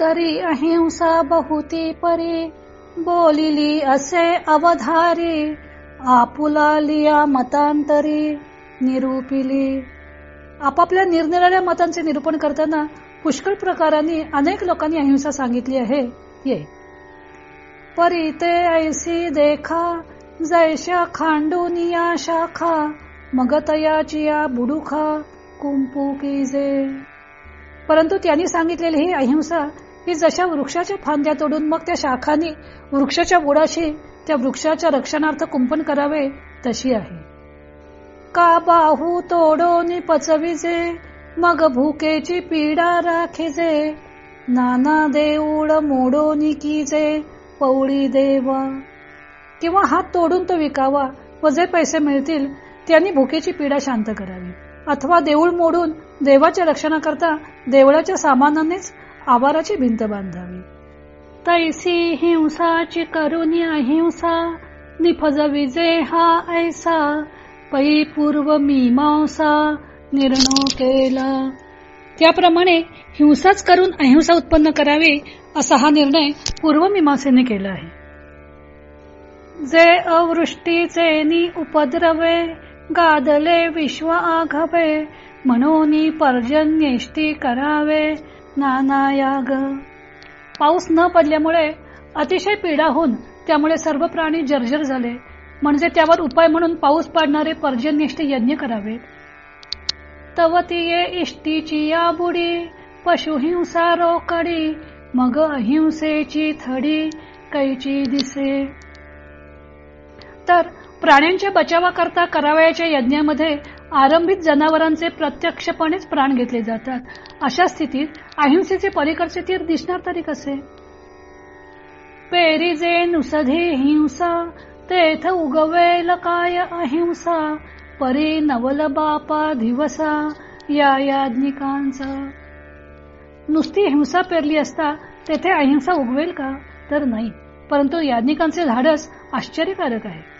तरी अहिंसा बहुती परी। बोलिली असे अवधारी आपुला लिया मतांतरी निरूपिली। आपापल्या निरनिराळ्या मतांचे निरूपण करताना पुष्कळ प्रकारांनी अनेक लोकांनी अहिंसा सांगितली आहे. ये. परी ते ऐसी देखा जैशा खांडुनिया शाखा मगतयाचिया बुडुखा कुंपू जे. परंतु त्यांनी सांगितलेली ही अहिंसा की जशा वृक्षाच्या फांद्या तोडून मग त्या शाखांनी वृक्षाच्या बुडाशी त्या वृक्षाच्या रक्षणार्थ कुंपण करावे तशी आहे. का बाहू तोडोनी पचविजे मग भूकेची पीडा राखिजे नाना देऊळ मोडोनी कीजे पौळी देवा. किंवा हात तोडून तो विकावा व जे पैसे मिळतील त्यांनी भुकेची पीडा शांत करावी. अथवा देऊळ मोडून देवाच्या रक्षणाकरता देवळाच्या सामानानेच आवाराची भिंत बांधावी. तैसी हिंसाची करून अहिंसा निफज विजे हा ऐसा पै पूर्व मीमांसा निर्णय केला. त्याप्रमाणे हिंसाच करून अहिंसा उत्पन्न करावी असा हा निर्णय पूर्वमीमांसेने केला आहे. जे अवृष्टीचे नि उपद्रवे गादले विश्व आघवे म्हणून पर्जन्येष्टी करावे नाना याग पाऊस न पडल्यामुळे अतिशय पीडा होऊन त्यामुळे सर्व प्राणी जर्जर झाले. म्हणजे त्यावर उपाय म्हणून पाऊस पाडणारे पर्जन्येष्ट यज्ञ करावे. तवतीये इष्टीची या बुडी पशुहिंसा रोकडी मग अहिंसेची थडी कैची दिसे. तर प्राण्यांच्या बचावाकरता करावयाच्या यज्ञामध्ये आरंभित जनावरांचे प्रत्यक्षपणेच प्राण घेतले जातात. अशा स्थितीत अहिंसेचे पलीकडचे तीर दिसणार तरी कसे? पेरीजे नुसधी हिंसा तेथ उगवेल काय अहिंसा परी नवल बापा दिवसा या याज्ञिकांचा. नुसती हिंसा पेरली असता तेथे अहिंसा उगवेल का? तर नाही. परंतु याज्ञिकांचे धाडस आश्चर्यकारक आहे.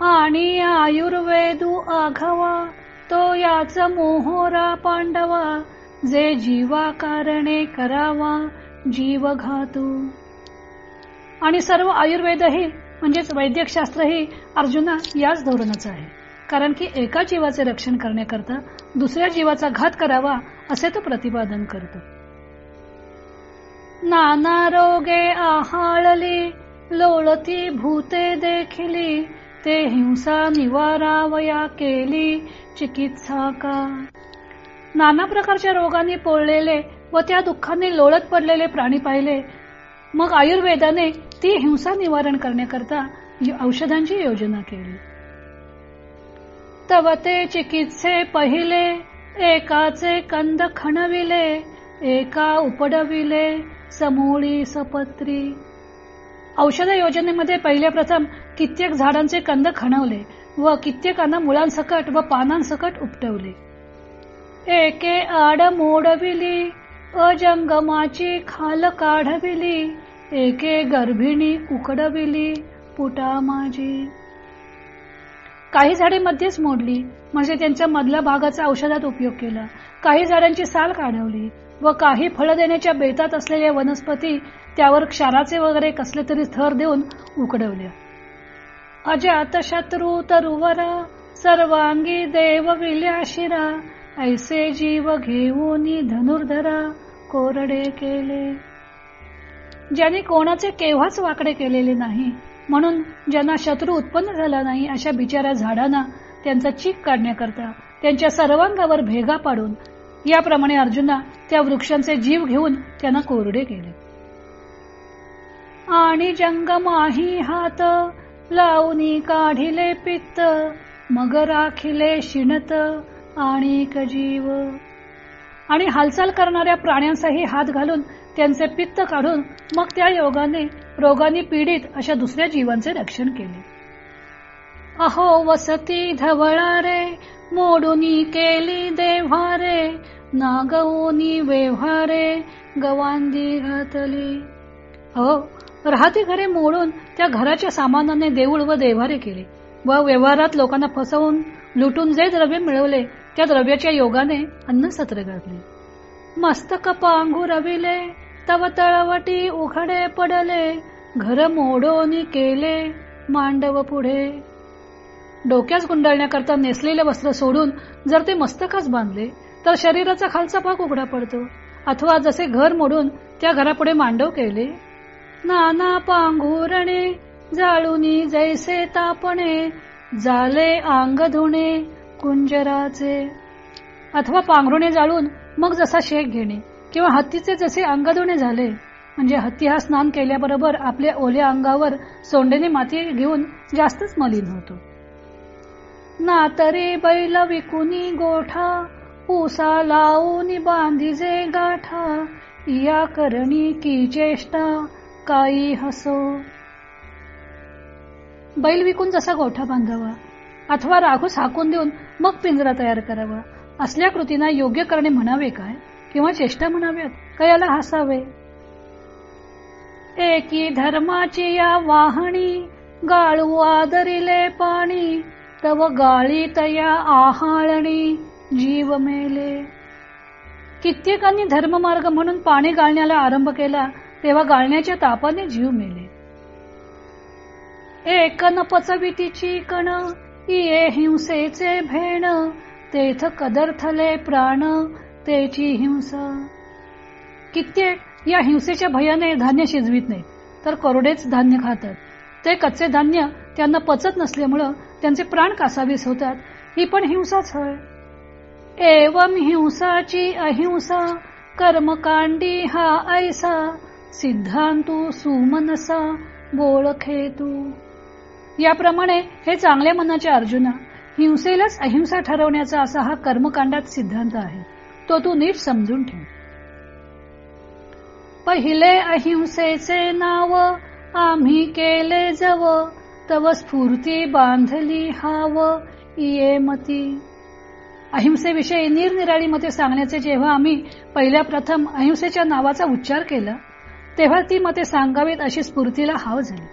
आणि आयुर्वेदू आघावा तो याच मोहोरा पांडवा जे जीवा कारणे करावा जीव घातू आणि सर्व आयुर्वेदही म्हणजेच वैद्यकशास्त्रही अर्जुना याच धोरणाचं आहे. कारण की एका जीवाचे रक्षण करण्याकरता दुसऱ्या जीवाचा घात करावा असे तो प्रतिपादन करतो. नाना रोगे आहाळली लोळती भूते देखिली ते हिंसा निवारावया केली चिकित्सा का नाना प्रकारच्या रोगांनी पोळलेले व त्या दुःखाने लोळत पडलेले प्राणी पाहिले. मग आयुर्वेदाने ती हिंसा निवारण करण्याकरता औषधांची योजना केली. तव ते चिकित्से पहिले एकाचे कंद खणविले एका उपडविले समोळी सपत्री. औषध योजनेमध्ये पहिले प्रथम कित्येक झाडांचे कंद खणवले व कित्येकांना मुळांसकट व पानांसकट उपटवले. एके आड मोडविली अजंगमाची खाल काढविली एके गर्भिणी उकडविली पुटा माझी. काही झाडे मध्येच मोडली म्हणजे त्यांच्या मधल्या भागाचा औषधात उपयोग केला. काही झाडांची साल काढवली व काही फळ देण्याच्या बेतात असलेल्या वनस्पती त्यावर क्षाराचे वगैरे कसले तरी थर देऊन उकडवले. अजात शत्रू तरुवरा सर्वांगी देव विल्याशिरा ऐसे जीव घेऊन धनुर्धरा कोरडे केले. ज्याने कोणाचे केव्हाच वाकडे केलेले नाही म्हणून ज्यांना शत्रू उत्पन्न झाला नाही अशा बिचाऱ्या झाडांना त्यांचा चीक काढण्याकरता त्यांच्या सर्वांगावर भेगा पाडून याप्रमाणे अर्जुना त्या वृक्षांचे जीव घेऊन त्यांना कोरडे केले. आणि जंगमाही हात. लावणी काढिले पित्त मग राखिले शिणत आणि जीव. आणि हालचाल करणाऱ्या प्राण्यांचाही हात घालून त्यांचे पित्त काढून मग त्या योगाने रोगाने पीडित अशा दुसऱ्या जीवांचे रक्षण केले. अहो वसती धवळारे मोडूनी केली देव्हारे नागवोनी व्यवहारे गवांदी घातली. हो राहते घरे मोडून त्या घराच्या सामानाने देऊळ व देवारे केले व व्यवहारात लोकांना फसवून लुटून जे द्रव्य मिळवले त्या द्रव्याच्या योगाने अन्न सत्र घातले मस्तक पांघुरविले तव तळवटी उघडे पडले घर मोडून केले मांडव पुढे. डोक्यास गुंडाळण्याकरता नेसलेले वस्त्र सोडून जर ते मस्तकास बांधले तर शरीराचा खालचा भाग उघडा पडतो. अथवा जसे घर मोडून त्या घरापुढे मांडव केले नाना पांघुरणे जाळूनी जैसे तापणे जाले अंग धुणे कुंजराचे. अथवा पांघरुणे जाळून मग जसा शेक घेणे किंवा हत्तीचे जसे अंग धुणे झाले म्हणजे हत्ती हा स्नान केल्याबरोबर आपल्या ओल्या अंगावर सोंडेने माती घेऊन जास्तच मलिन होतो. ना तरी बैल विकुनी गोठा उसा लावून बांधिजे गाठा या करणी की चेष्टा काही हसो. बैल विकून जसा गोठा बांधावा अथवा राघूस हाकून देऊन मग पिंजरा तयार करावा. असल्या कृतींना योग्य करणे म्हणावे काय? किंवा चेष्टा म्हणाव्यात? का याला हसावे? एकी धर्माची या वाहणी गाळू आदरिले पाणी तव गाळी तया आहाळणी जीव मेले. कित्येकांनी धर्ममार्ग म्हणून पाणी गाळण्याला आरंभ केला तेव्हा गाळण्याच्या तापाने जीव मेले. एक न पचवितीची कण इये हिंसेचे भेण तेथ कदरथले प्राण तेची हिंसा. कित्येक या हिंसेच्या भयाने धान्य शिजवित नाही तर कोरडेच धान्य खातात. ते कच्चे धान्य त्यांना पचत नसल्यामुळं त्यांचे प्राण कासावीस होतात. ही पण हिंसाच होय एवम हिंसाची अहिंसा कर्मकांडी हा ऐसा. सिद्धांतू सुमनसा बोळखे तू याप्रमाणे हे चांगल्या मनाचे अर्जुना हिंसेलाच अहिंसा ठरवण्याचा असा हा कर्मकांडात सिद्धांत आहे. तो तू नीट समजून ठेव. पहिले अहिंसेचे नाव आम्ही केले जव तव स्फूर्ती बांधली हाव ये मती. अहिंसेविषयी निरनिराळी मते सांगण्याचे जेव्हा आम्ही पहिल्या प्रथम अहिंसेच्या नावाचा उच्चार केला तेव्हा ती मते सांगावीत अशी स्फूर्तीला हाव झाली.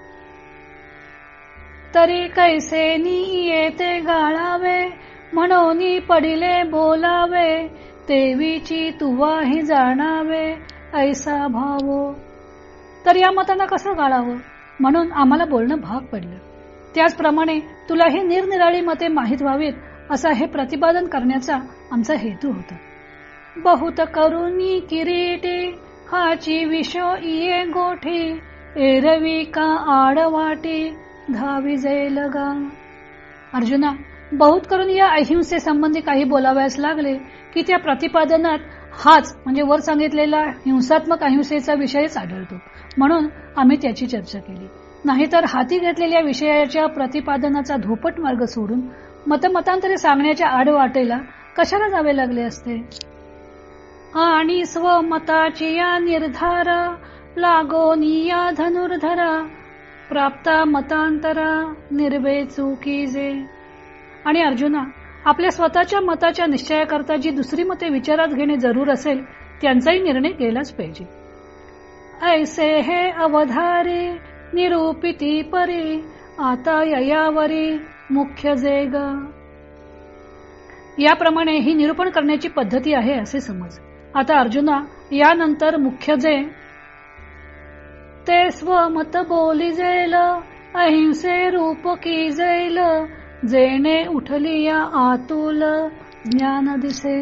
तरी कैसे नी येते गाळावे म्हणून पडिले बोलावे तेवीची तुवाही जाणावे ऐसा भावो. तर या मतांना कसं गाळावं? म्हणून आम्हाला बोलणं भाग पडलं. त्याचप्रमाणे तुला ही निरनिराळी मते माहीत व्हावीत असा हे प्रतिपादन करण्याचा आमचा हेतू होता. बहुत करुणी किरीटी हाची विषो इये गोठी एरवी का आडवाटी धावी जाईल अर्जुना बहुत करून या अहिंसे संबंधी काही बोलावयास लागले की त्या प्रतिपादनात हाच म्हणजे वर सांगितलेला हिंसात्मक अहिंसेचा विषयच आढळतो म्हणून आम्ही त्याची चर्चा केली. नाहीतर हाती घेतलेल्या विषयाच्या प्रतिपादनाचा धोपट मार्ग सोडून मतमतांतरे सांगण्याच्या आडवाटेला कशाला जावे लागले असते? आणि स्वमताची या निर्धारा लागोनिया धनुर्धरा प्राप्ता मतांतरा निर्बे चुकी जे. आणि अर्जुना आपल्या स्वतःच्या मताच्या निश्चयाकरता जी दुसरी मते विचारात घेणे जरूर असेल त्यांचाही निर्णय केलाच पाहिजे. ऐसे हे अवधारे निरूपिती परी आता ययावरी मुख्य जेग. याप्रमाणे ही निरूपण करण्याची पद्धती आहे असे समज. आता अर्जुना यानंतर मुख्य जे. ते स्वमत बोली जेल अहिंसे रूप की जेल जेणे उठली या आतुल ज्ञान दिसे.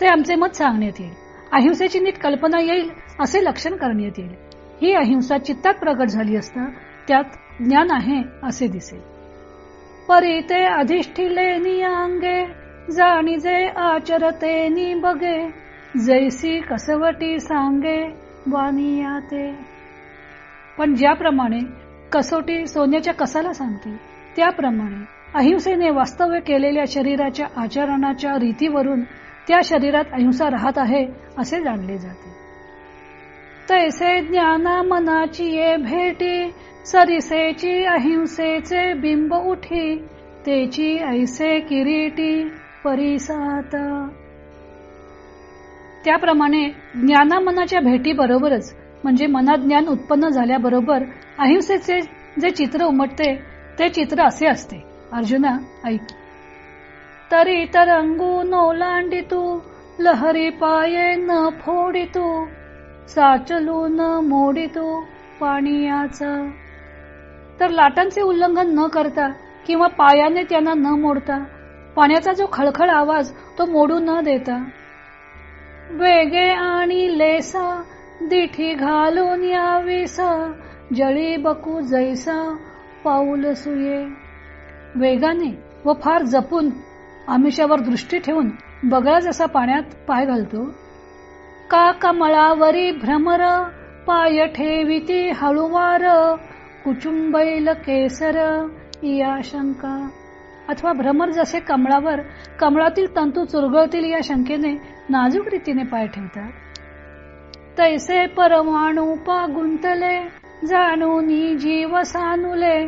ते आमचे मत सांगण्यात येईल अहिंसेची नीट कल्पना येईल असे लक्षण करण्यात येईल ही अहिंसा चित्तात प्रगट झाली असता त्यात ज्ञान आहे असे दिसेल परी ते अधिष्ठिले नियांगे जाणीजे आचरते नि बगे जैसी कसवटी सांगे वानियाते. पण ज्याप्रमाणे कसोटी सोन्याच्या कसाला सांगते त्याप्रमाणे अहिंसेने वास्तव्य केलेल्या शरीराच्या आचरणाच्या रीतीवरून त्या शरीरात अहिंसा राहत आहे असे जाणले जाते. तैसे ज्ञाना मनाची ये भेटी सरिसेची अहिंसेचे बिंब उठी तेची ऐसे किरीटी परिसात. त्याप्रमाणे ज्ञानामनाच्या भेटीबरोबरच भेटी बरोबरच म्हणजे मनात ज्ञान उत्पन्न झाल्याबरोबर अहिंसेचे जे चित्र उमटते ते चित्र असे असते. अर्जुना ऐक. तरी तरंगू नोलांडी तू लहरी पाये न फोडितो साचलू न मोडितो पाणीयाच. तर लाटांचे उल्लंघन न करता किंवा पायाने त्यांना न मोडता पाण्याचा जो खळखळ आवाज तो मोडू न देता. वेगे आणि लेसा दिठी घालून याविसा जळी बकू जैसा पाऊल सुये. वेगाने व फार जपून आमिषावर दृष्टी ठेवून बगळा जसा पाण्यात पाय घालतो. का कमळावरी भ्रमर पाय ठेविती हळुवार कुचुंबैल केसर या शंका. अथवा भ्रमर जसे कमळावर कमळातील तंतू चुरगळतील या शंकेने नाजूक रीतीने पाय ठेवतात. तैसे परमाणू पा गुंतले जाणून जीव सानुले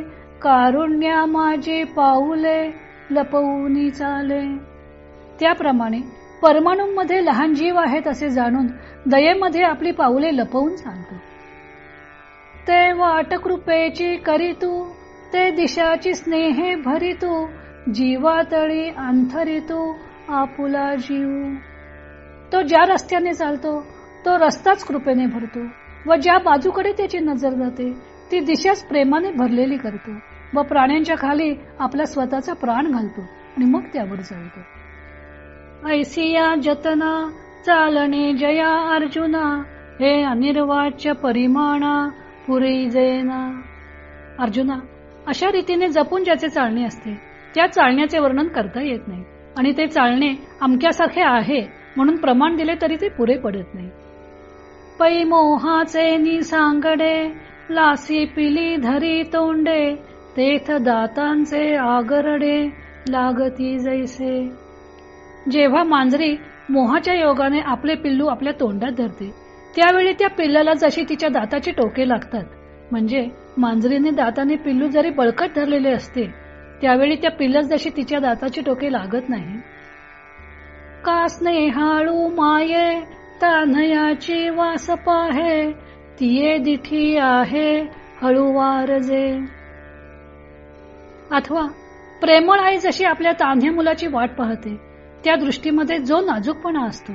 कारुण्या माझे पाऊले लपवून चाले. त्याप्रमाणे परमाणूंमध्ये लहान जीव आहेत असे जाणून दयेमध्ये आपली पाऊले लपवून चालतो ते वाट कृपेची करीतू ते दिशाची स्नेहे भरितू जीवातळी अंथरितो आपुला जीव. तो ज्या रस्त्याने चालतो तो रस्ताच कृपेने भरतो व ज्या बाजूकडे त्याची नजर जाते ती दिशाच प्रेमाने भरलेली करतो व प्राण्यांच्या खाली आपला स्वतःचा प्राण घालतो आणि मग त्यावर चालतो. ऐसिया जतना चालणे जया अर्जुना हे अनिर्वाच्य परिमाणा पुरी जयना अर्जुना अशा रीतीने जपून ज्याचे चालणे असते त्या चालण्याचे वर्णन करता येत नाही. आणि ते चालणे अमक्यासारखे आहे म्हणून प्रमाण दिले तरी ते पुरे पडत नाही. पै मोहाचे नि सांगडे लासी पिली धरी तोंडे तेथ दातांचे आगरडे लागती जैसे. जेव्हा मांजरी मोहाच्या योगाने आपले पिल्लू आपल्या तोंडात धरते त्यावेळी त्या पिल्लाला जशी तिच्या दाताची टोके लागतात. म्हणजे मांजरीने दाताने पिल्लू जरी बळकट धरलेले असते त्यावेळी त्या पिल्लस जशी तिच्या दाताची टोके लागत नाही. का स्नेहाळू माये तानयाची वास पाहे तिये दिठी आहे हळूवार जे. अथवा प्रेमळ आई जशी आपल्या तान्ह्या मुलाची वाट पाहते त्या दृष्टीमध्ये जो नाजूकपणा असतो.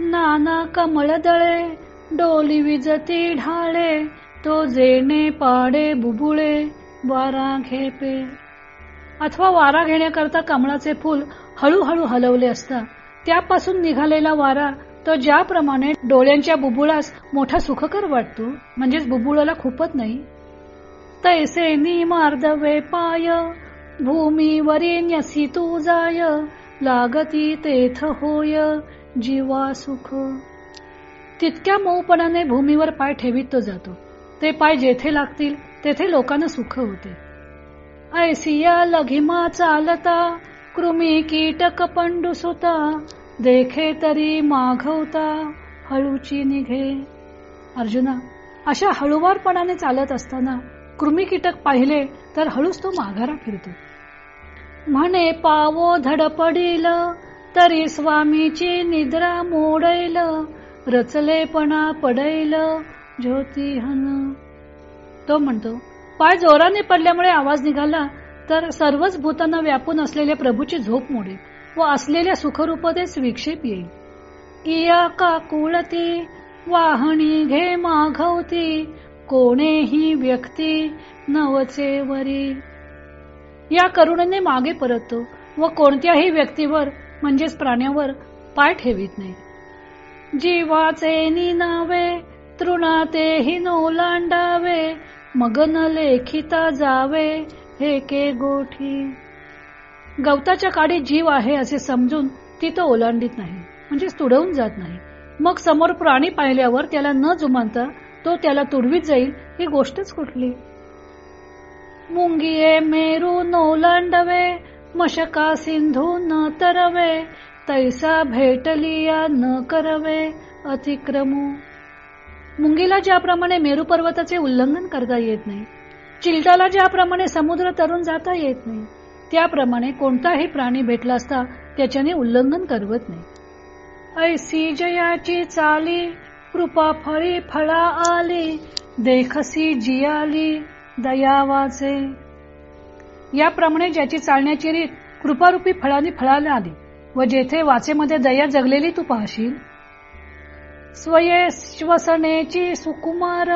नाना कमळ दळे डोली विजती ढाळे तो जेणे पाडे बुबुळे वारा घेपे. अथवा वारा घेण्याकरता कमळाचे फूल हळूहळू हलवले असता. त्यापासून निघालेला वारा तो ज्याप्रमाणे डोळ्यांच्या बुबुळास मोठा सुखकर वाटतो म्हणजेच बुबुळाला खूपच नाही. तैसे निमार्दवे पाय भूमीवरी न्यसी तू जाय लागती तेथ होय जीवा सुख. तितक्या मऊपणाने भूमीवर पाय ठेवीत तो जातो. ते पाय जेथे लागतील तेथे लोकांना सुख होते. ऐसिया लघिमा चालता कृमी कीटक पंडुसुता देखे तरी माघवता हळूची निघे. अर्जुना अशा हळुवारपणाने चालत असताना कृमी कीटक पाहिले तर हळूच तो माघारा फिरतो. म्हणे पावो धडपडील तरी स्वामीची निद्रा मोडैल रचलेपणा पडैल ज्योतिहन. तो म्हणतो पाय जोराने पडल्यामुळे आवाज निघाला तर सर्वच भूतांना व्यापून असलेल्या प्रभूची झोप मोडेल व असलेल्या सुखरूपतेच विक्षेप येईल. इया काकुळती वाहणी घे माघवती कोणेही व्यक्ती नवचे वरी. या करुणेने मागे परततो व कोणत्याही व्यक्तीवर म्हणजेच प्राण्यावर पाय ठेवित नाही. जीवाचे निनावे तृणातेही नोलांडावे मगन लेखिता जावे हे के गोठी. गवताच्या काडी जीव आहे असे समजून ती तो ओलांडीत नाही म्हणजे तुडवून जात नाही. मग समोर प्राणी पाहिल्यावर त्याला न जुमानता तो त्याला तुडवीत जाईल ही गोष्टच कुठली? मुंगिये मेरू नोलांडवे मशका सिंधू न तरवे तैसा भेटलिया न करवे अतिक्रमू. मुंगीला ज्याप्रमाणे मेरू पर्वताचे उल्लंघन करता येत नाही चिलटाला ज्याप्रमाणे समुद्र तरून जाता येत नाही त्याप्रमाणे कोणताही प्राणी भेटला असता त्याच्याने उल्लंघन करवत नाही. ऐसी जयाची चाली कृपा फळी फळा आली देखसी जियाली दयावाचे याप्रमाणे ज्याची चालण्याची रीत कृपारूपी फळाने फळाला आली व जेथे वाचेमध्ये दया जगलेली तू पाहशील स्वये श्वसनेची सुकुमार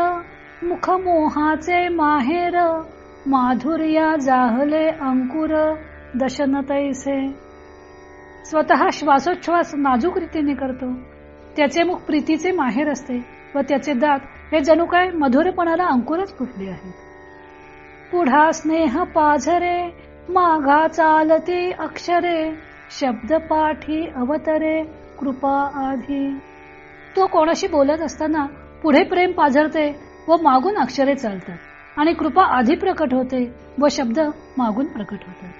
मुखमोहाचे माहेर माधुर्या जाहले अंकुर दशन तैसे स्वतः श्वासोच्छ्वास नाजूक रीतीने करतो. त्याचे मुख प्रीतीचे माहेर असते व त्याचे दात हे जणू काय मधुरपणाला अंकुरच फुटले आहेत. पुढा स्नेह पाझरे माघा चालती अक्षरे शब्द पाठी अवतरे कृपा आधी. तो कोणाशी बोलत असताना पुढे प्रेम पाझरते व मागून अक्षरे चालतात आणि कृपा आधी प्रकट होते व शब्द मागून प्रकट होतात.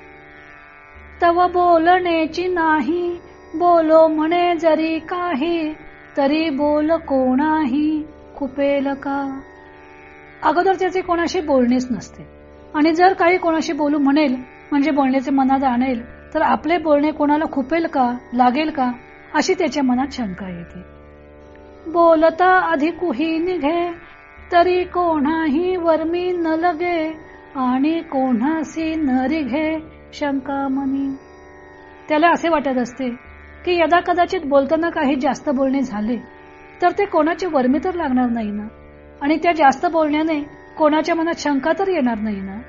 तव बोलण्याची नाही बोलो म्हणे जरी काही तरी बोल कोणाही खुपेल का? अगोदर त्याचे कोणाशी बोलणेच नसते. आणि जर काही कोणाशी बोलू म्हणेल म्हणजे बोलण्याचे मनात आणेल तर आपले बोलणे कोणाला खुपेल का लागेल का अशी त्याच्या मनात शंका येते. बोलता आधी कुही निघे तरी कोणाही वर्मी न लगे आणि कोणासी न रिघे शंका मनी. त्याला असे वाटत असते की यदा कदाचित बोलताना काही जास्त बोलणे झाले तर ते कोणाची वर्मी तर लागणार नाही ना? आणि त्या जास्त बोलण्याने कोणाच्या मनात शंका तर येणार नाही ना?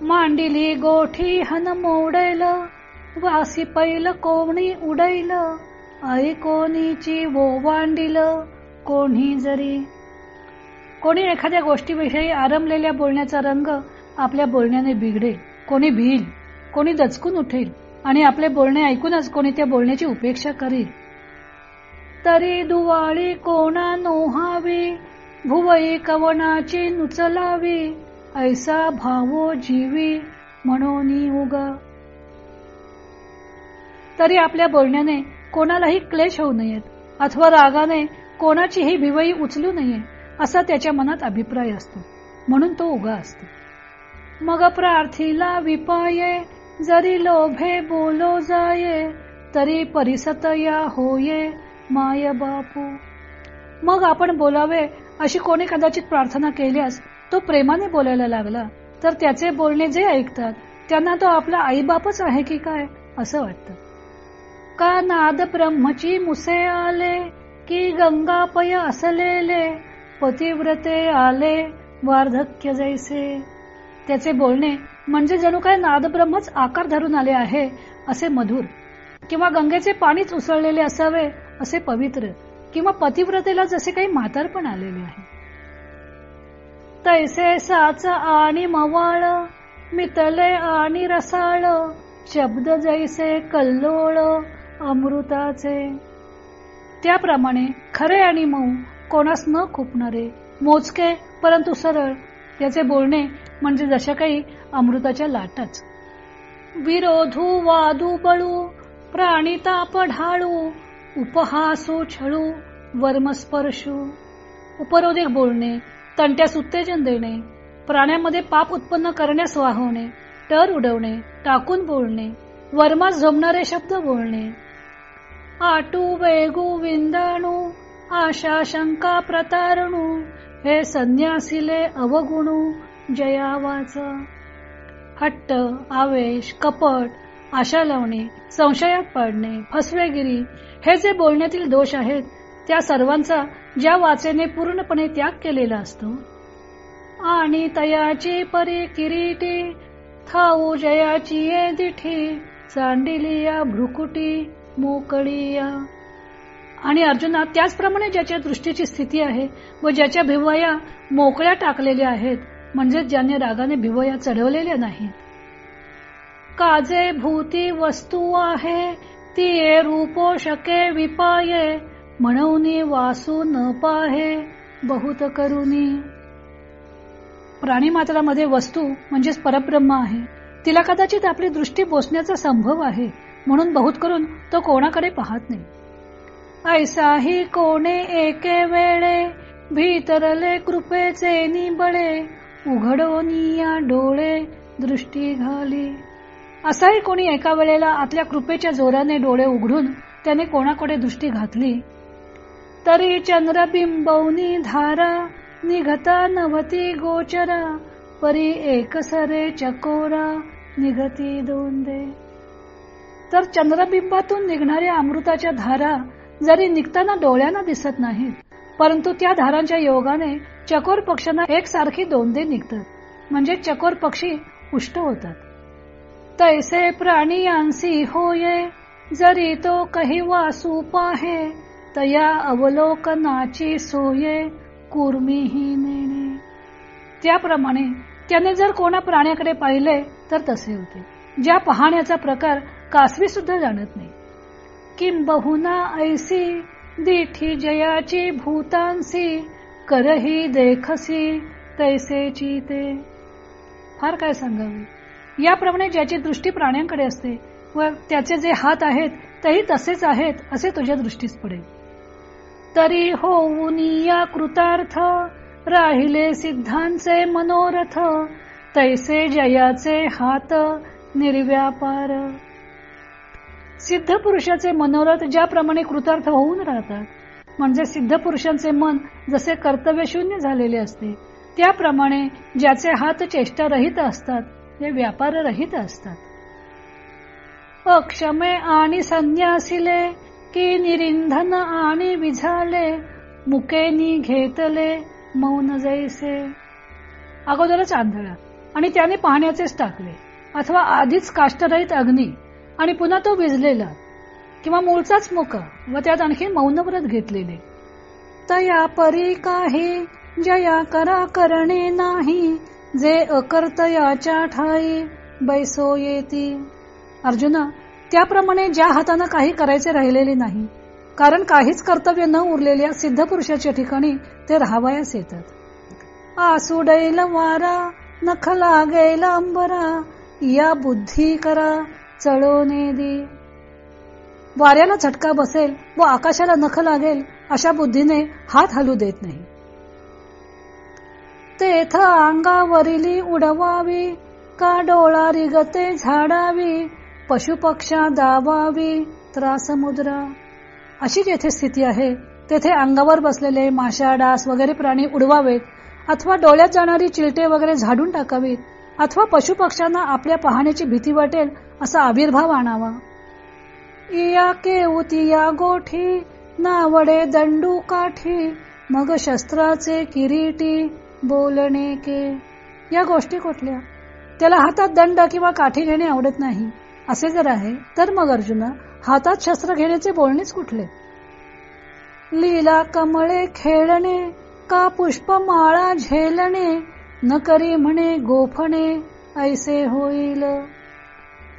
मांडिली गोठी हन मोडेल वासी पैल कोणी उडैल ऐकोनीची कोणीची वो वांडिल कोणी जरी. कोणी एखाद्या गोष्टीविषयी आरंभलेल्या बोलण्याचा रंग आपल्या बोलण्याने बिघडेल. कोणी भिल कोणी दचकून उठेल आणि आपले बोलणे ऐकूनच कोणी त्या बोलण्याची उपेक्षा करील. तरी दुवाळी कोणा नोहावी भुवई कवनाची नुचलावी ऐसा भावो जीवी म्हणून उगा. तरी आपल्या बोलण्याने कोणालाही क्लेश होऊ नयेत अथवा रागाने कोणाचीही भिवई उचलू नये असा त्याच्या मनात अभिप्राय असतो. म्हणून तो उगा असतो. मग प्रार्थीला विपाये जरी लोभे बोलो जाये तरी परिसत या होये माय बापू. मग आपण बोलावे अशी कोणी कदाचित प्रार्थना केल्यास तो प्रेमाने बोलायला लागला तर त्याचे बोलणे जे ऐकतात त्यांना तो आपला आईबापच आहे की काय असं वाटतं. का नाद ब्रह्मची मुसे आले की गंगापय असलेले पतिव्रते आले वार्धक्य जैसे. त्याचे बोलणे म्हणजे जणू काय नादब्रह्मच आकार धरून आले आहे असे मधुर. किंवा गंगेचे पाणीच उसळलेले असावे असे पवित्र. किंवा पतिव्रतेला जसे काही म्हातारपण आलेले आहे. तैसे साच आणि मवाळ मितले आणि रसाळ शब्द जैसे कल्लोळ अमृताचे. त्याप्रमाणे खरे आणि मऊ कोणास न खुपणारे मोजके परंतु सरळ याचे बोलणे म्हणजे जशा काही अमृताच्या लाटच. विरोधू वादू बळू प्राणिताप ढाळू उपहासू छळू वर्मस्पर्शू. उपरोधिक बोलणे तंट्यास उत्तेजन देणे प्राण्यामध्ये पाप उत्पन्न करण्यास वाहवणे टर उडवणे टाकून बोलणे वर्मास झोमणारे शब्द बोलणे. आटू वेगू विंदाणू आशा शंका प्रतारणू हे संन्यासिले अवगुणू जयावाच हट्ट आवेश कपट आशा लावणे संशयात पडणे फसवेगिरी हे जे बोलण्यातील दोष आहेत त्या सर्वांचा ज्या वाचेने पूर्णपणे त्याग केलेला असतो. आणि तयाची परी किरीटी थाऊ जयाची ये दिठी चांडिलिया भ्रुकुटी मोकळीया. आणि अर्जुना त्याचप्रमाणे ज्याच्या दृष्टीची स्थिती आहे व ज्याच्या भिवया मोकळ्या टाकलेल्या आहेत म्हणजे ज्याने रागाने भिवया चढवलेल्या नाहीत. काजे भूती वस्तू आहे ती रूपो शके विपाये म्हणून वासू न पाहे बहुत करुनी. प्राणी मात्रामध्ये वस्तू म्हणजेच परब्रह्म आहे. तिला कदाचित आपली दृष्टी बोसण्याचा संभव आहे. म्हणून बहुत करून तो कोणाकडे पाहत नाही. ऐसाही कोणे एके वेळे भीतरले कृपेचे निबळे उघडोनिया डोळे दृष्टी घाली. असाही कोणी एका वेळेला आपल्या कृपेच्या जोराने डोळे उघडून त्याने कोणाकडे दृष्टी घातली? तरी चंद्रबिंबवनी धारा निघता नवती गोचरा परी एकसरे चकोरा निघती दोंदे. तर चंद्रबिंबातून निघणाऱ्या अमृताच्या धारा जरी निघताना डोळ्यांना दिसत नाहीत परंतु त्या धारांच्या योगाने चकोर पक्ष्यांना एकसारखी दोनदे निघतात म्हणजे चकोर पक्षी पुष्ट होतात. तैसे प्राणी यांसी होये जरी तो काही वासू पाहे तया अवलोकनाची सोये कुर्मी ही नेणे. त्याप्रमाणे त्याने जर कोणा प्राण्याकडे पाहिले तर तसे होते. ज्या पाहण्याचा प्रकार कासवी सुद्धा जाणत नाही. किंबहुना ऐसी दिठी जयाची भूतांसी करही देखसी तैसेची ते फार काय सांगावे? याप्रमाणे ज्याची दृष्टी प्राण्यांकडे असते व त्याचे जे हात आहेत तेही तसेच आहेत असे तुझ्या दृष्टीस पडेल. तरी होऊन या कृतार्थ राहिले सिद्धांचे मनोरथ तैसे जयाचे हात निर्व्यापार. सिद्ध पुरुषाचे मनोरथ ज्याप्रमाणे कृतार्थ होऊन राहतात म्हणजे सिद्ध पुरुषांचे मन जसे कर्तव्य शून्य झालेले असते त्याप्रमाणे ज्याचे हात चेष्टा रहित असतात ते व्यापार रहित असतात. अक्षमे आणि संन्यासिले की निरिंधन आणि विझाले मुकेनी घेतले मौन जैसे. अगोदरच आंधळा. आणि त्याने पाहण्याचेच टाकले. अथवा आधीच काष्टरहित अग्नी. आणि पुन्हा तो विजलेला. किंवा मूळचाच मुक व त्यात आणखी मौनव्रत घेतलेले. तया परी काही जया करा करणे नाही. जे अकर्तयाच्या ठाई बैसो येती. अर्जुना त्याप्रमाणे ज्या हातानं काही करायचे राहिलेले नाही. कारण काहीच कर्तव्य न उरलेल्या सिद्ध पुरुषाच्या ठिकाणी ते राहावयास येतात. आसुडैल वारा नख लागेल अंबरा या बुद्धी करा चळवणे दे वाऱ्याला झटका बसेल व आकाशाला नख लागेल अशा बुद्धीने हात हलू देत नाही. तेथ अंगावरिली उडवावी का डोळा रिगते झाडावी पशुपक्षा दावावी त्रासमुद्रा. अशी जेथे स्थिती आहे तेथे अंगावर बसलेले माशा डास वगैरे प्राणी उडवावेत अथवा डोळ्यात जाणारी चिलटे वगैरे झाडून टाकावीत अथवा पशुपक्ष्यांना आपल्या पाहण्याची भीती वाटेल असा आविर्भाव आणावा. इया केऊती गोठी नावडे दंडू काठी मग शस्त्राचे किरीटी बोलणे के. या गोष्टी कुठल्या? त्याला हातात दंड किंवा काठी घेणे आवडत नाही. असे जर आहे तर मग अर्जुना हातात शस्त्र घेण्याचे बोलणेच कुठले? लीला कमळे खेळणे का पुष्पमाळा झेलणे न करी म्हणे गोफणे ऐसे होईल.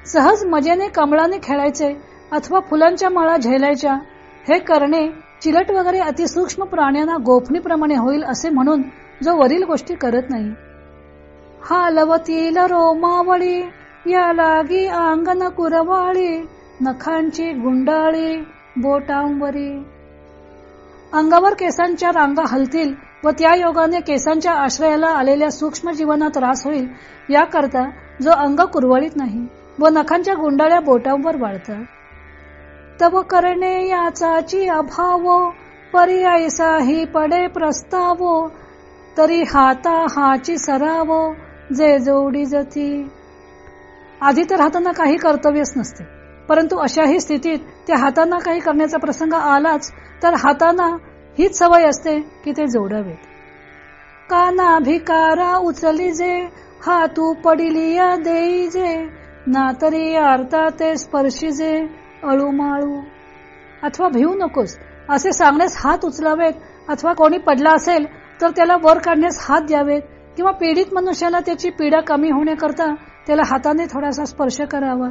सहज मजेने कमळाने खेळायचे अथवा फुलांच्या माळा झेलायच्या हे करणे चिलट वगैरे अतिसूक्ष्म प्राण्यांना गोफणीप्रमाणे होईल असे म्हणून जो वरील गोष्टी करत नाही. हालवतील रोमावळी या लागी अंगण कुरवाळी नखांची गुंडाळी बोटांवरी. अंगावर केसांच्या रांगा हलतील व त्या योगाने केसांच्या आश्रयाला आलेल्या सूक्ष्म जीवनात त्रास होईल याकरता जो अंग कुरवळीत नाही व नखांच्या गुंडाळ्या बोटांवर वाढतात. तव करणे याचाची अभाव पर्यायसाही पडे प्रस्ताव तरी हाता हाची सराव जे जोडी जती. आधी तर हातांना काही कर्तव्यच नसते परंतु अशाही स्थितीत त्या हातांना काही करण्याचा प्रसंग आलाच तर हातांना हीच सवय असते की ते जोडावेत. काना भिकारा उचली जे हातू पडिलिया देई जे ना तरी आरता ते स्पर्शी जे अळूमाळू. अथवा भिवू नकोस असे सांगण्यास हात उचलावेत अथवा कोणी पडला असेल तर त्याला वर काढण्यास हात द्यावेत किंवा पीडित मनुष्याला त्याची पीडा कमी होण्याकरता त्याला हाताने थोडासा स्पर्श करावा.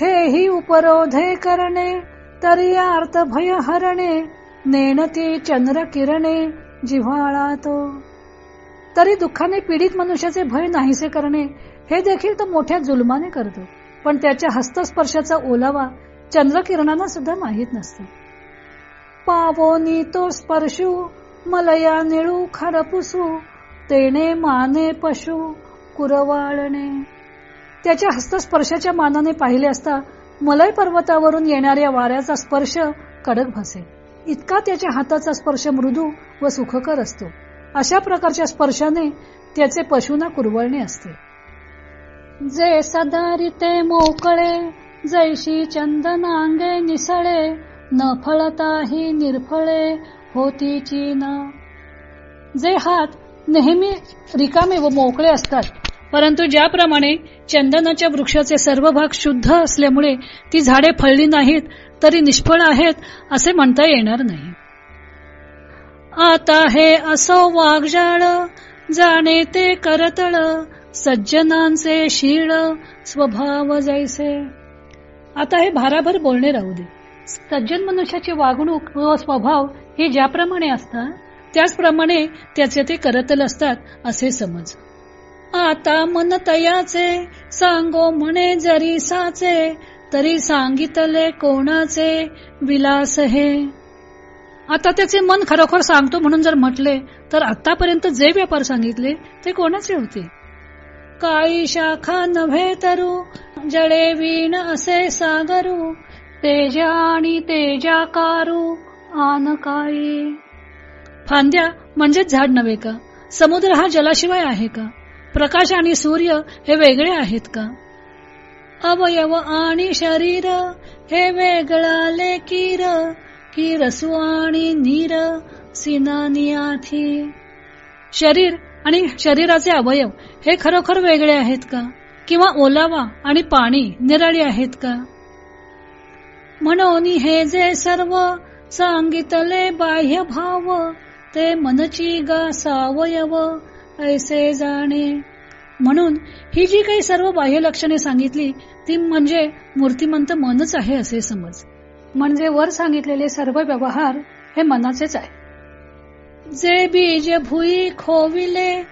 हे ही उपरोधे करणे तरी अर्थ भय हरणे नेणती चंद्र किरणे जिव्हाळा तो. तरी दुःखाने पीडित मनुष्याचे भय नाहीसे करणे हे देखील तो मोठ्या जुलमाने करतो. पण त्याच्या हस्तस्पर्शाचा ओलावा चंद्रकिरणांना सुद्धा माहीत नसतो. पावोनी तो स्पर्शू मलया निळू खरपुसू तेने माने पशु कुरवाळणे. त्याच्या हस्तस्पर्शाच्या मानाने पाहिले असता मलय पर्वतावरून येणाऱ्या वाऱ्याचा स्पर्श कडक भासे इतका त्याच्या हाताचा स्पर्श मृदू व सुखकर असतो. अशा प्रकारच्या स्पर्शाने त्याचे पशुना कुरवळणे असते. जे सदारिते मोकळे जैशी चंदनांगे निसळे न फळताही निर्फळे होतीची न जे हात नेहमी रिकामे व मोकळे असतात परंतु ज्याप्रमाणे चंदनाच्या वृक्षाचे सर्व भाग शुद्ध असल्यामुळे ती झाडे फळली नाहीत तरी निष्फळ आहेत असे म्हणता येणार नाही. आता हे असो वाघजाळ जाणे ते करतळ सज्जनांचे शीळ स्वभाव जैसे. आता हे भाराभर बोलणे राहू दे. सज्जन मनुष्याची वागणूक व स्वभाव हे ज्याप्रमाणे असतात त्याचप्रमाणे त्याचे ते करतल असतात असे समज. आता मन तयाचे सांगो म्हणे जरी साचे तरी सांगितले कोणाचे विलास हे. आता त्याचे मन खरोखर सांगतो म्हणून जर म्हटले तर आतापर्यंत जे व्यापार सांगितले ते कोणाचे होते? काळी शाखा नव्हे तरू जळे वीण असे सागरू तेजा आणि तेजाकारू आन काळी फांद्या म्हणजेच झाड नव्हे का? समुद्र हा जलाशिवाय आहे का? प्रकाश आणि सूर्य हे वेगळे आहेत का? अवयव आणि शरीर हे वेगळाले किर की रसू आणि नीर सिनानियाथी शरीर आणि शरीराचे अवयव हे खरोखर वेगळे आहेत का? किंवा ओलावा आणि पाणी निराळी आहेत का? म्हणून हे जे सर्व सांगितले बाह्य भाव ते मनची गा सावयव ऐसे जाणे म्हणून ही जी काही सर्व बाह्य लक्षणे सांगितली ती म्हणजे मूर्तिमंत मनच आहे असे समज. म्हणजे वर सांगितलेले सर्व व्यवहार हे मनाचेच आहे. जे बीज भुई खोविले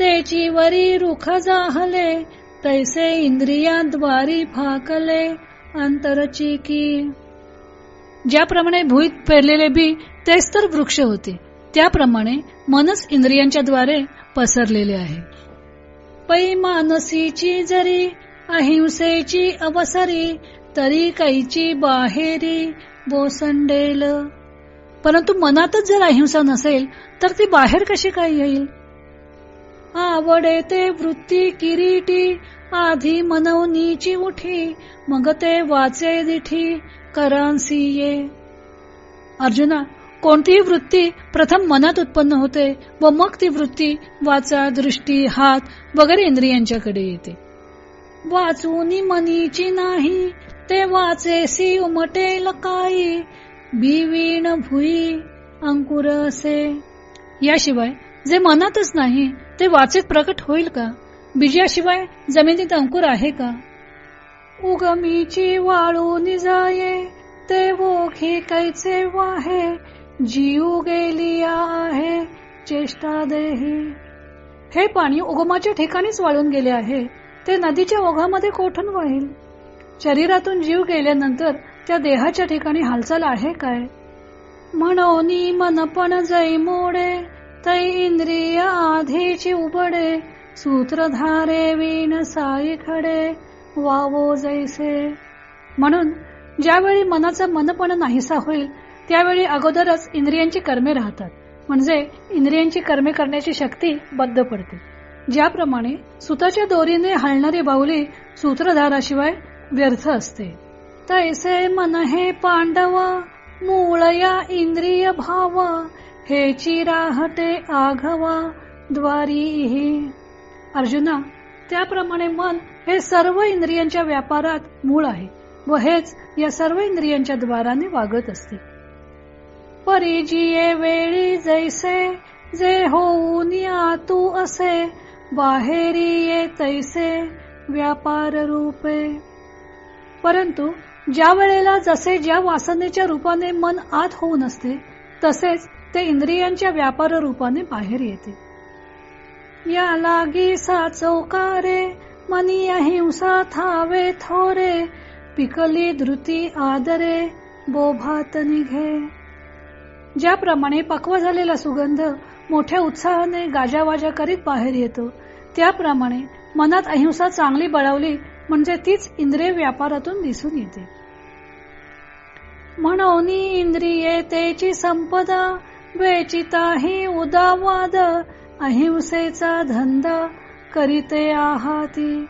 तेची वरी रुख जाहले तैसे इंद्रियाद्वारी फाकले अंतरची की. ज्याप्रमाणे भुईत पेरलेले बी तेच तर वृक्ष होते. त्याप्रमाणे मनच इंद्रियांच्या द्वारे पसरलेले आहे. पै मानसीची जरी अहिंसेची अवसरी तरी कैची बाहेरी बोसंडेल. परंतु मनातच जर अहिंसा नसेल तर ती बाहेर कशी काय येईल? आवडे ते वृत्ती किरीटी आधी मनवनीची उठी मग ते वाचे दिठी करांसी ये अर्जुना कोणतीही वृत्ती प्रथम मनात उत्पन्न होते व मग ती वृत्ती वाचा दृष्टी हात वगैरे इंद्रियांच्याकडे येते. वाचून मनीची नाही ते वाचेसी उमटेल काही बिवीण भुई अंकुर असे. याशिवाय जे मनातच नाही ते वाचेत प्रकट होईल का? बीजाशिवाय जमिनीत अंकुर आहे का? उगमीची वाळून जाये ते वोखी कैचे वाहे? जीव गेली आहे चेष्टा देही. हे पाणी उगमाच्या ठिकाणीच वाळून गेले आहे. ते नदीच्या ओघामध्ये कोठून वाहील शरीरातून जीव गेल्यानंतर त्या देहाच्या ठिकाणी हालचाल आहे काय? म्हणून मनपण जै मोडे तै इंद्रिय आधीची उबडे. सूत्रधारे विण साई खडे वावो जैसे. म्हणून ज्यावेळी मनाचा मनपण नाहीसा होईल त्यावेळी अगोदरच इंद्रियांची कर्मे राहतात. म्हणजे इंद्रियांची कर्मे करण्याची शक्ती बद्ध पडते. ज्याप्रमाणे सुताच्या दोरीने हलणारी बाहुली सूत्रधाराशिवाय व्यर्थ असते. तैसे मन हे पांडव मूळ या इंद्रिय भाव हे चिराहटे आघवा द्वारी अर्जुना त्याप्रमाणे मन हे सर्व इंद्रियांच्या व्यापारात मूळ आहे व हेच या सर्व इंद्रियांच्या द्वाराने वागत असते. परिजिये वेळी जैसे जे होऊन या तू असे. बाहेरी ये तैसे व्यापार रूपे. परंतु ज्या वेळेला जसे ज्या वासनेच्या रूपाने मन आत होऊन असते तसेच ते इंद्रियांच्या व्यापार रूपाने बाहेर येते. या लागी साचोकारे मनी अहिंसा थावे थोरे. पिकली धृती आदरे बोभात निघे. ज्याप्रमाणे पक्व झालेला सुगंध मोठ्या उत्साहाने गाजावाजा करीत बाहेर येतो. त्याप्रमाणे मनात अहिंसा चांगली बळवली म्हणजे तीच इंद्रिय व्यापारातून दिसून येते. म्हणून इंद्रिये तेची संपदा वेचिताही उदावाद अहिंसेचा धंदा करीते आहाती.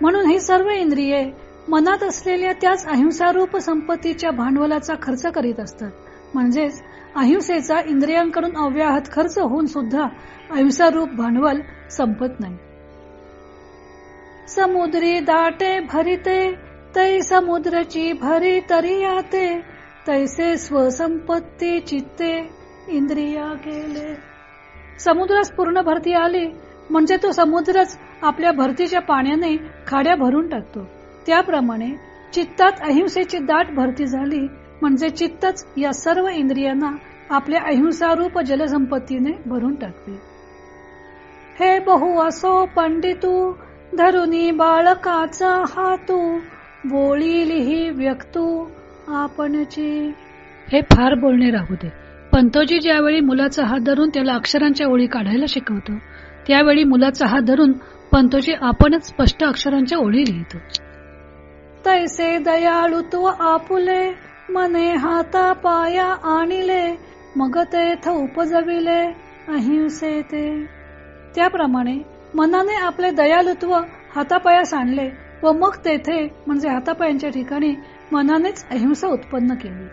म्हणून ही सर्व इंद्रिये मनात असलेल्या त्याच अहिंसारूप संपत्तीच्या भांडवलाचा खर्च करीत असतात. म्हणजेच अहिंसेचा इंद्रियांकडून अव्याहत खर्च होऊन सुद्धा अहिंसारूप भांडवल संपत नाही. समुद्री दाटे भरिते तै समुद्रची भरी तरी आते तैसे स्वसंपत्ती चित्ते इंद्रिया गेले समुद्रास पूर्ण भरती आली म्हणजे तो समुद्रच आपल्या भरतीच्या पाण्याने खाड्या भरून टाकतो. त्याप्रमाणे चित्तात अहिंसेची दाट भरती झाली म्हणजे चित्तच या सर्व इंद्रियांना आपल्या अहिंसारूप जलसंपत्तीने भरून टाकते. हे बहु असो पंडितू धरुनी बाळकाचा हातू बोळीलिही व्यक्तू आपणची. हे फार बोलणे राहू दे. पंतोजी ज्यावेळी मुलाचा हात धरून त्याला अक्षरांच्या ओळी काढायला शिकवतो त्यावेळी मुलाचा हात धरून पंतोजी आपणच स्पष्ट अक्षरांच्या ओळी लिहितो. तैसे दयाळुत्व आपुले मने हाता पाया आणिले मग तेथ उपजविले अहिंसे ते. त्याप्रमाणे मनाने आपले दयालुत्व हातापायास आणले व मग तेथे म्हणजे हातापायांच्या ठिकाणी मनानेच अहिंसा उत्पन्न केली.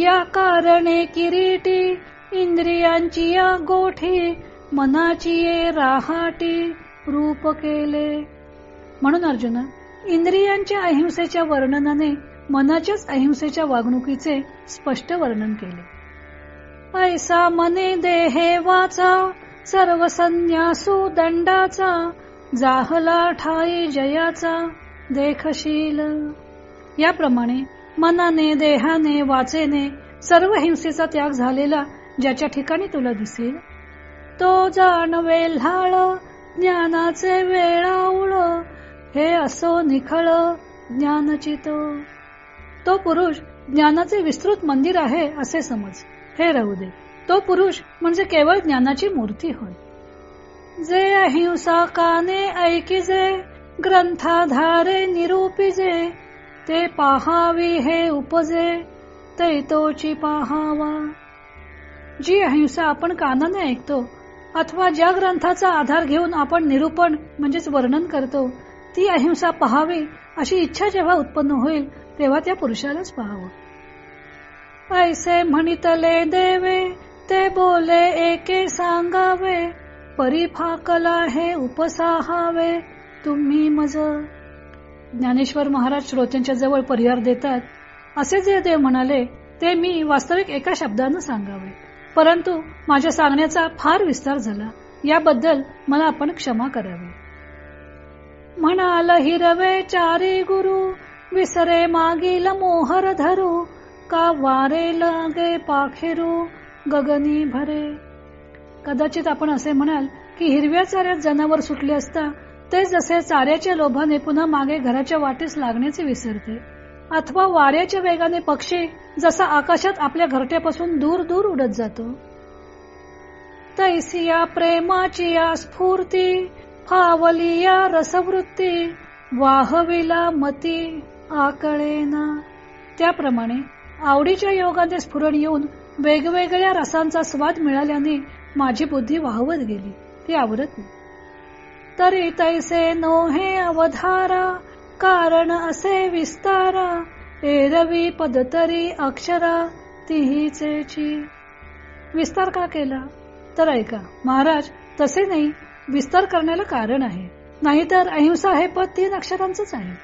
या कारणे किरीटी इंद्रियांची या गोठी मनाची ये राहाटी रूप केले. म्हणून अर्जुना इंद्रियांच्या अहिंसेच्या वर्णनाने मनाच्याच अहिंसेच्या वागणुकीचे स्पष्ट वर्णन केले. ऐसा मने देहे वाचा सर्व संन्यासू दंडाचा जाहला ठाई जयाचा देखशील. याप्रमाणे मनाने देहाने वाचेने सर्व हिंसेचा त्याग झालेला ज्याच्या ठिकाणी तुला दिसेल तो जाणवे ल्हाळ ज्ञानाचे वेळाउळ हे असो निखळ ज्ञानचित. तो पुरुष ज्ञानाचे विस्तृत मंदिर आहे असे समज. हे राहू दे. तो पुरुष म्हणजे केवळ ज्ञानाची मूर्ती होय. जे अहिंसा काने ऐकिजे ग्रंथाधारे निरूपिजे ते पाहावी हे उपजे तैतोची पाहावा. जी अहिंसा आपण कानाने ऐकतो अथवा ज्या ग्रंथाचा आधार घेऊन आपण निरूपण म्हणजेच वर्णन करतो ती अहिंसा पहावी अशी इच्छा जेव्हा उत्पन्न होईल तेव्हा त्या पुरुषालाच पाहावं. ऐसे म्हणितले देवे ते बोले एके सांगावे. परिफाकला हे उपसाहावे. तुम्ही मज ज्ञानेश्वर महाराज श्रोत्यांच्या जवळ परिहार देतात. असे जे देव म्हणाले ते मी वास्तविक एका शब्दानं सांगावे. परंतु माझ्या सांगण्याचा फार विस्तार झाला. याबद्दल मला आपण क्षमा करावी. म्हणाल हिरवे चारी गुरु विसरे मागील मोहर धरू. का वारे लागे पाखेरू गगनी भरे? कदाचित आपण असे म्हणाल की हिरव्या चाऱ्यात जनावर सुटले असता ते जसे चाऱ्याच्या लोभाने पुन्हा मागे घराच्या वाटेस लागण्याचे विसरते. अथवा वाऱ्याच्या वेगाने पक्षी जसा आकाशात आपल्या घरट्यापासून दूर दूर उडत जातो. तैसिया प्रेमाची या स्फूर्ती फावलिया रसवृत्ती वाहविला मती आकळेना. त्याप्रमाणे आवडीच्या योगाने स्फुरण येऊन वेगवेगळ्या रसांचा स्वाद मिळाल्याने माझी बुद्धी वाहवत गेली. ती आवडत नाही. तरी तैसे नोहे अवधारा कारण असे विस्तारा एरवी पदतरी अक्षरा तिहीचेची. विस्तार का केला? तर ऐका महाराज तसे नाही. विस्तार करण्याला कारण आहे. नाहीतर अहिंसा हे पद तीन अक्षरांच आहे.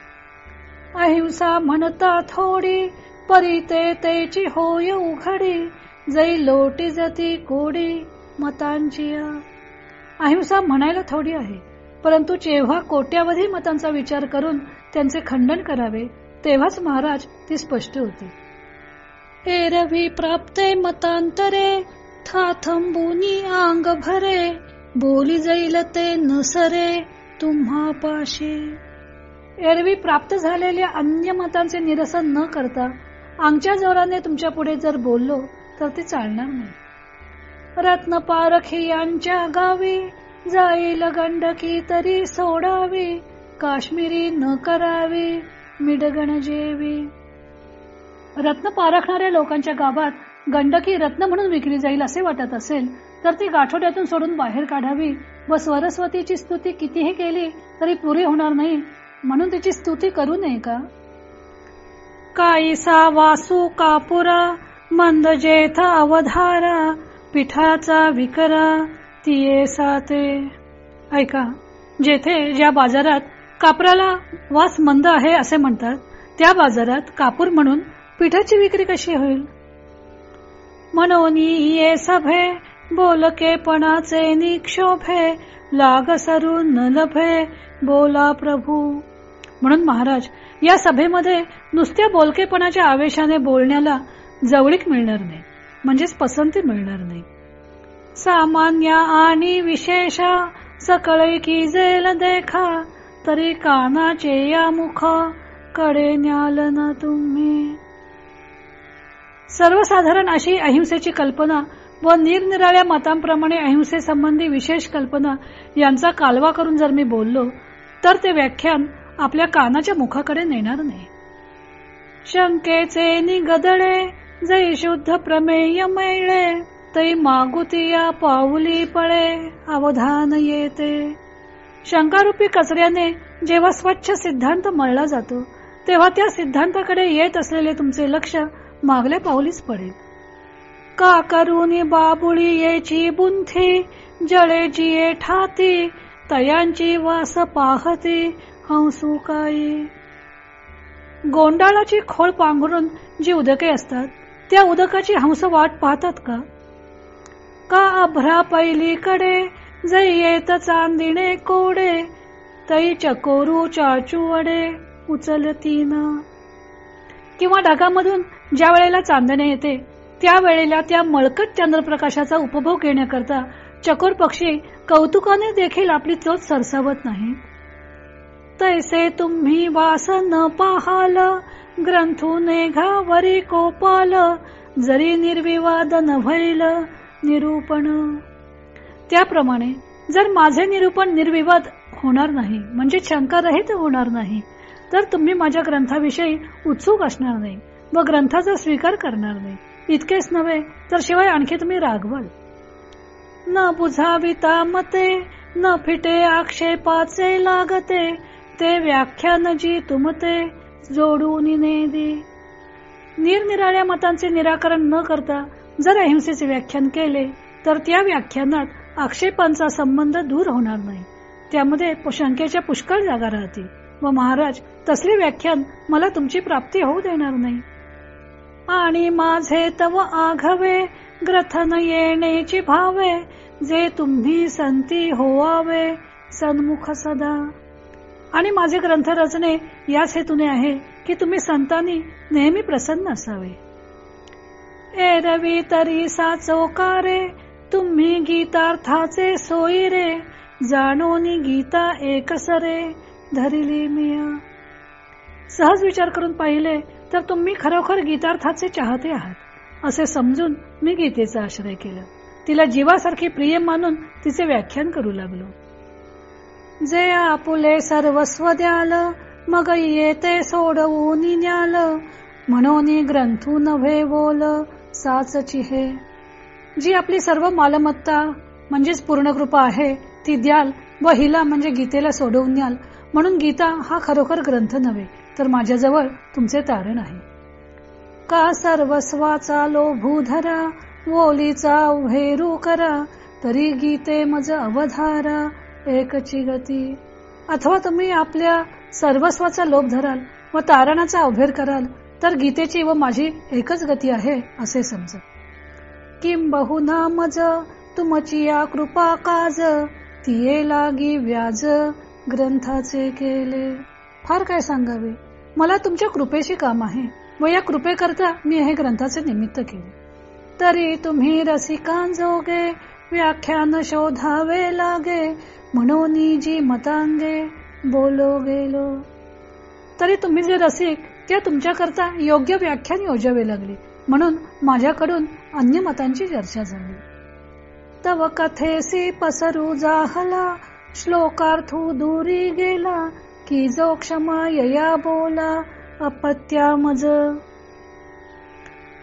अहिंसा म्हणता थोडी परी ते तेची होय उघडी जै लोटी जती कोडी मतांची. अहिंसा म्हणायला थोडी आहे परंतु जेव्हा कोट्यावधी मतांचा विचार करून त्यांचे खंडन करावे तेव्हाच महाराज ती स्पष्ट होते. एरवी प्राप्ते मतांतरे थाथंबुनी अंग भरे बोली जाईल ते नसरे तुम्हा पाशी. एरवी प्राप्त झालेल्या अन्य मतांचे निरसन न करता आमच्या जोराने तुमच्यापुढे जर बोललो तर ते चालणार नाही. रत्न पारखी यांच्या गावी जाईल गंडकी तरी सोडावी काश्मीरी न करावी मिडगण जेवी. रत्न पारखणाऱ्या लोकांच्या गावात गंडकी रत्न म्हणून विकली जाईल असे वाटत असेल तर ती गाठोड्यातून सोडून बाहेर काढावी व सरस्वतीची स्तुती कितीही केली तरी पुरी होणार नाही म्हणून तिची स्तुती करू नये का? काईसा वासू कापुरा मंद जेथ अवधारा पिठाचा विकरा तिये साते. ऐका जेथे ज्या बाजारात कापराला वास मंद आहे असे म्हणतात त्या बाजारात कापूर म्हणून पिठाची विक्री कशी होईल? म्हणून ये सभे बोलकेपणाचे निक्षोभे लाग सरून न लभे बोला प्रभू. म्हणून महाराज या सभेमध्ये नुसत्या बोलकेपणाच्या आवेशाने बोलण्याला जवळीक मिळणार नाही म्हणजेच पसंती मिळणार नाही. सामान्य आणि विशेष सकळे की जेल देखा तरी कानाचे या मुखकडे न्याल ना तुम्ही. सर्वसाधारण अशी अहिंसेची कल्पना व निरनिराळ्या मतांप्रमाणे अहिंसेसंबंधी विशेष कल्पना यांचा कालवा करून जर मी बोललो तर ते व्याख्यान आपल्या कानाच्या मुखाकडे नेणार नाही. शंकेचे निगदळे जै शुद्ध प्रमेय मैळे तै मागुतिया पाऊली पळे अवधान येते. शंकारूपी कचऱ्याने जेव्हा स्वच्छ सिद्धांत मळला जातो तेव्हा त्या सिद्धांताकडे येत असलेले तुमचे लक्ष मागल्या पाऊलीच पडेल. का करून बाबुळी येची बुंथी जळेची ये ठाती तयांची वास पाहती हंसू काही गोंडाळाची खोळ पांघरून जी उदके असतात त्या उदकाची हंस वाट पाहतात का? का अभ्रा पहिलीकडे जै येत चांदिणे कोडे तई चकोरू चाचू वडे उचलतीन. किंवा ढगामधून ज्या वेळेला चांदणे येते त्या वेळेला त्या मळकट चंद्रप्रकाशाचा उपभोग घेण्याकरता चकोर पक्षी कौतुकाने देखील आपली चोच सरसावत नाही. तैसे तुम्ही वास न पाहाल ग्रंथूने घावरी कोपाल जरी निर्विवाद न भैल निरूपण. त्याप्रमाणे जर माझे निरूपण निर्विवाद होणार नाही म्हणजे शंकारहित होणार नाही तर तुम्ही माझ्या ग्रंथाविषयी उत्सुक असणार नाही व ग्रंथाचा स्वीकार करणार नाही. इतकेच नव्हे तर शिवाय आणखी तुम्ही रागवाल. न बुझाविता मते न फिटे आक्षेपाचे लागते ते व्याख्यान जी तुमते जोडून नेदी निरनिराळ्या मतांचे निराकरण न करता जर अहिंसेचे व्याख्यान केले तर त्या व्याख्यानात आक्षेपांचा संबंध दूर होणार नाही. त्यामध्ये शंकेच्या पुष्कळ जागा राहतील व महाराज तसले व्याख्यान मला तुमची प्राप्ती होऊ देणार नाही. आणि माझे तव आघवे ग्रथन येण्याची भावे जे तुम्ही संती होवावे सन्मुख सदा. आणि माझे ग्रंथ रचने याच हेतूने आहे की तुम्ही संतांनी नेहमी प्रसन्न असावे. एरवी तरी साचोकारे तुम्ही गीतार्थाचे सोयी रे जाणून गीता एकसरे धरिली मिया. सहज विचार करून पाहिले तर तुम्ही खरोखर गीतार्थाचे चाहते आहात. असे समजून मी गीतेचा आश्रय केला. तिला जीवासारखी प्रिय मानून तिचे व्याख्यान करू लागलो. जे आपुले सर्वस्व द्याल मग येते सोडवून न्याल म्हणून ग्रंथू नव्हे बोल साचची हे. जी आपली सर्व मालमत्ता म्हणजेच पूर्ण कृपा आहे ती द्याल व हिला म्हणजे गीतेला सोडवून न्याल म्हणून गीता हा खरोखर ग्रंथ नव्हे तर माझ्याजवळ तुमचे तारण आहे. का सर्वस्वाचा लोभू धरा वोलीचा उभेरू करा तरी गीते मज अवधारा. एकची गती अथवा तुम्ही आपल्या सर्वस्वाचा लोभ धराल व तारणाचा अभेर कराल तर गीतेची व माझी एकच गती आहे असे समज. किम बहुना मज तुमची या कृपा काज? तिये लागी व्याज ग्रंथाचे केले. फार काय सांगावे? मला तुमच्या कृपेशी काम आहे. व या कृपेकरता मी हे ग्रंथाचे निमित्त केले. तरी तुम्ही रसिकांजोगे व्याख्यान शोधावे लागे म्हणून जी मतांगे बोलो गेलो. तरी तुम्ही जे रसिक त्या तुमच्याकरता योग्य व्याख्यान योजावे लागले म्हणून माझ्याकडून अन्य मतांची चर्चा झाली. तव कथेसी पसरू जाहला श्लोकार्थू दूरी गेला की जो क्षमा यया बोला अपत्या मज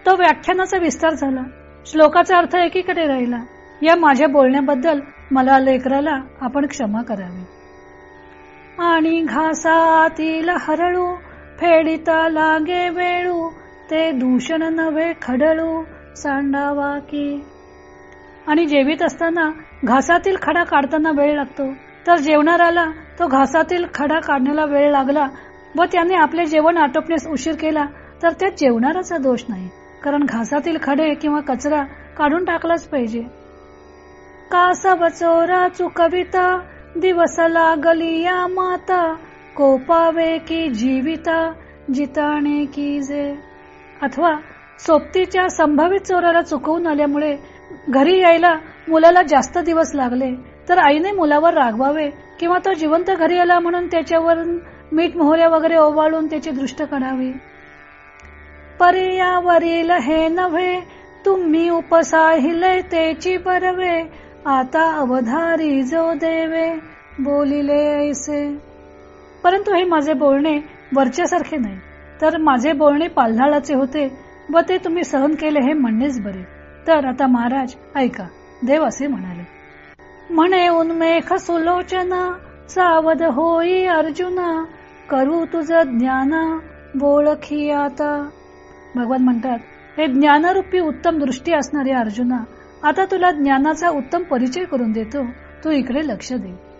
तो व्याख्यानाचा विस्तार झाला. श्लोकाचा अर्थ एकीकडे राहिला. या माझ्या बोलण्याबद्दल मला लेकराला आपण क्षमा करावी. आणि घासातील हरळू फेडिता लागे वेळू ते दूषण नव्हे खडळू सांडावा की. आणि जेवीत असताना घासातील खडा काढताना वेळ लागतो. तर जेवणाराला तो घासातील खडा काढण्याला वेळ लागला व त्याने आपले जेवण आटोपण्यास उशीर केला तर त्यात जेवणाराचा दोष नाही कारण घासातील खडे किंवा कचरा काढून टाकलाच पाहिजे. कासव चोरा कविता दिवस लागली या माता कोपावे की जीविता जिताणे की जे. अथवा सोबतीच्या संभावित चोराला चुकवून आल्यामुळे घरी यायला मुलाला जास्त दिवस लागले तर आईने मुलावर रागवावे किंवा तो जिवंत घरी आला म्हणून त्याच्यावर मीठ मोहऱ्या वगैरे ओवाळून त्याची दृष्ट करावी. पर्यावरील हे नव्हे तुम्ही उपसाहिले तेची परवे. आता अवधारी जो देवे बोलिले ऐसे. परंतु हे माझे बोलणे वरच्यासारखे नाही. तर माझे बोलणे पाल्हाळाचे होते व ते तुम्ही सहन केले हे म्हणणेच बरे. तर आता महाराज ऐका. देव असे म्हणाले. म्हणे उन्मेख सुलोचना सावध होई अर्जुना. करू तुझ ज्ञान बोळखी आता. भगवान म्हणतात हे ज्ञानरूपी उत्तम दृष्टी असणारे अर्जुना आता तुला ज्ञानाचा उत्तम परिचय करून देतो. तू इकडे लक्ष दे.